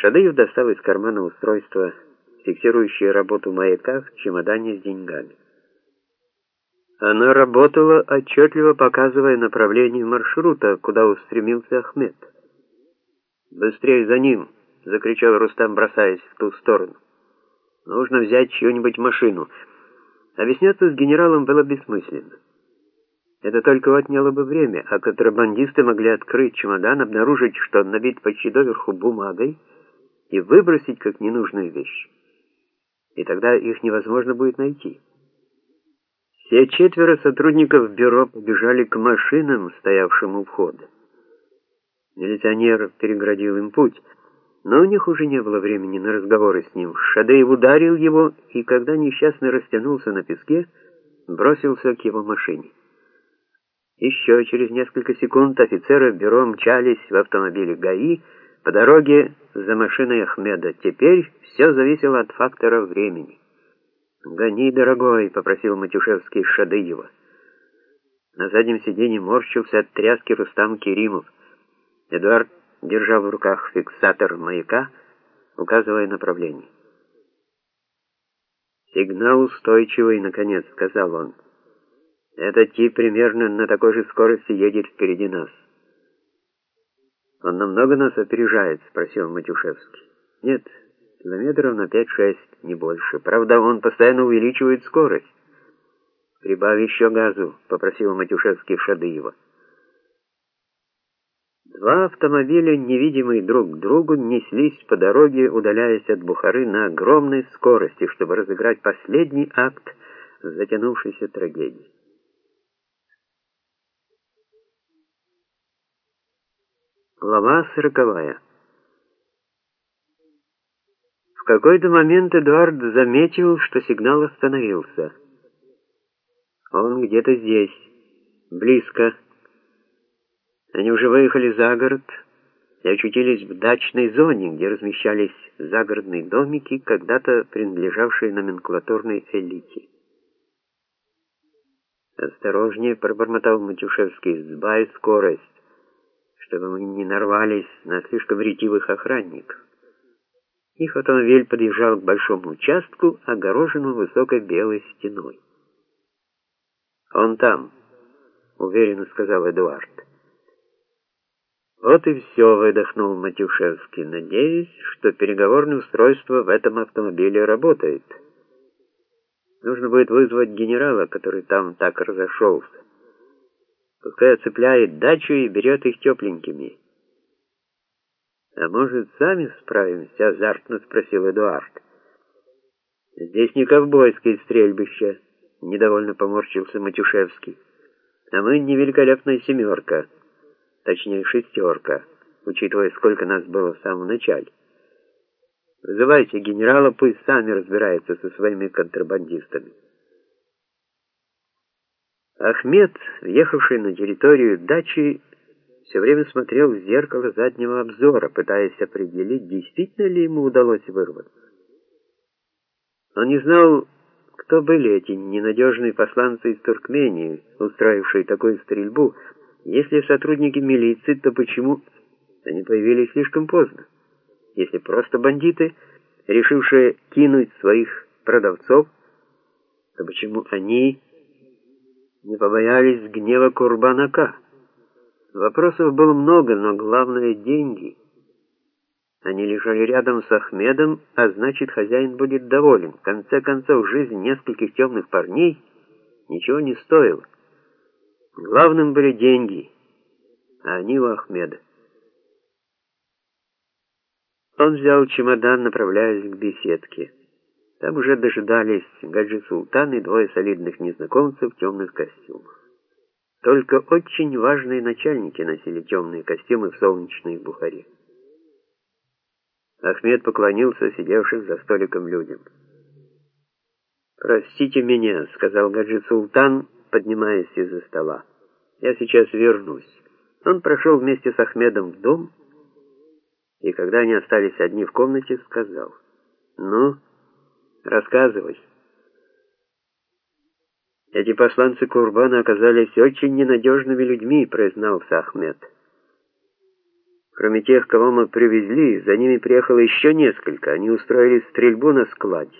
Шадыев достал из кармана устройство, фиксирующее работу маяка в чемодане с деньгами. Она работала, отчетливо показывая направление маршрута, куда устремился Ахмед. «Быстрее за ним!» — закричал Рустам, бросаясь в ту сторону. «Нужно взять чью-нибудь машину». Объясняться с генералом было бессмысленно. Это только отняло бы время, а контрабандисты могли открыть чемодан, обнаружить, что он набит почти доверху бумагой, и выбросить как ненужную вещь. И тогда их невозможно будет найти. Все четверо сотрудников бюро побежали к машинам, стоявшим у входа. Милиционер переградил им путь, но у них уже не было времени на разговоры с ним. Шадеев ударил его, и когда несчастный растянулся на песке, бросился к его машине. Еще через несколько секунд офицеры бюро мчались в автомобиле ГАИ по дороге за машиной Ахмеда. Теперь все зависело от фактора времени. «Гони, дорогой», — попросил Матюшевский Шадыева. На заднем сиденье морщился от тряски Рустам Керимов. Эдуард держал в руках фиксатор маяка, указывая направление. «Сигнал устойчивый, наконец», — сказал он. «Этот тип примерно на такой же скорости едет впереди нас». «Он намного нас опережает?» — спросил Матюшевский. «Нет, километров на 5-6, не больше. Правда, он постоянно увеличивает скорость». «Прибавь еще газу», — попросил Матюшевский Шадыева. Два автомобиля, невидимые друг к другу, неслись по дороге, удаляясь от Бухары на огромной скорости, чтобы разыграть последний акт затянувшейся трагедии. Глава сороковая. В какой-то момент Эдуард заметил, что сигнал остановился. Он где-то здесь, близко, они уже выехали за город и очутились в дачной зоне, где размещались загородные домики, когда-то принадлежавшие номенклатурной элите. «Осторожнее», — пробормотал Матюшевский, — «сбавь скорость, чтобы мы не нарвались на слишком ретивых охранников». Их автомобиль подъезжал к большому участку, огороженному высокой белой стеной. «Он там», — уверенно сказал Эдуард. Вот и все, выдохнул Матюшевский. Надеюсь, что переговорное устройство в этом автомобиле работает. Нужно будет вызвать генерала, который там так разошелся. Пускай оцепляет дачу и берет их тепленькими. «А может, сами справимся?» — азартно спросил Эдуард. «Здесь не ковбойское стрельбище», — недовольно поморщился Матюшевский. «А мы не великолепная семерка» точнее шестерка, учитывая, сколько нас было в самом начале. Вызывайте генерала, пусть сами разбираются со своими контрабандистами. Ахмед, въехавший на территорию дачи, все время смотрел в зеркало заднего обзора, пытаясь определить, действительно ли ему удалось вырваться. Он не знал, кто были эти ненадежные посланцы из Туркмении, устраившие такую стрельбу, если сотрудники милиции, то почему они появились слишком поздно? Если просто бандиты, решившие кинуть своих продавцов, то почему они не побоялись гнева Курбанака? Вопросов было много, но главное — деньги. Они лежали рядом с Ахмедом, а значит, хозяин будет доволен. В конце концов, жизнь нескольких темных парней ничего не стоила. Главным были деньги, а они у Ахмеда. Он взял чемодан, направляясь к беседке. Там уже дожидались Гаджи Султан и двое солидных незнакомцев в темных костюмах. Только очень важные начальники носили темные костюмы в солнечной Бухаре. Ахмед поклонился сидевшим за столиком людям. «Простите меня», — сказал Гаджи Султан, поднимаясь из-за стола. Я сейчас вернусь. Он прошел вместе с Ахмедом в дом, и когда они остались одни в комнате, сказал, «Ну, рассказывай». Эти посланцы Курбана оказались очень ненадежными людьми, признался Ахмед. Кроме тех, кого мы привезли, за ними приехало еще несколько. Они устроили стрельбу на складе.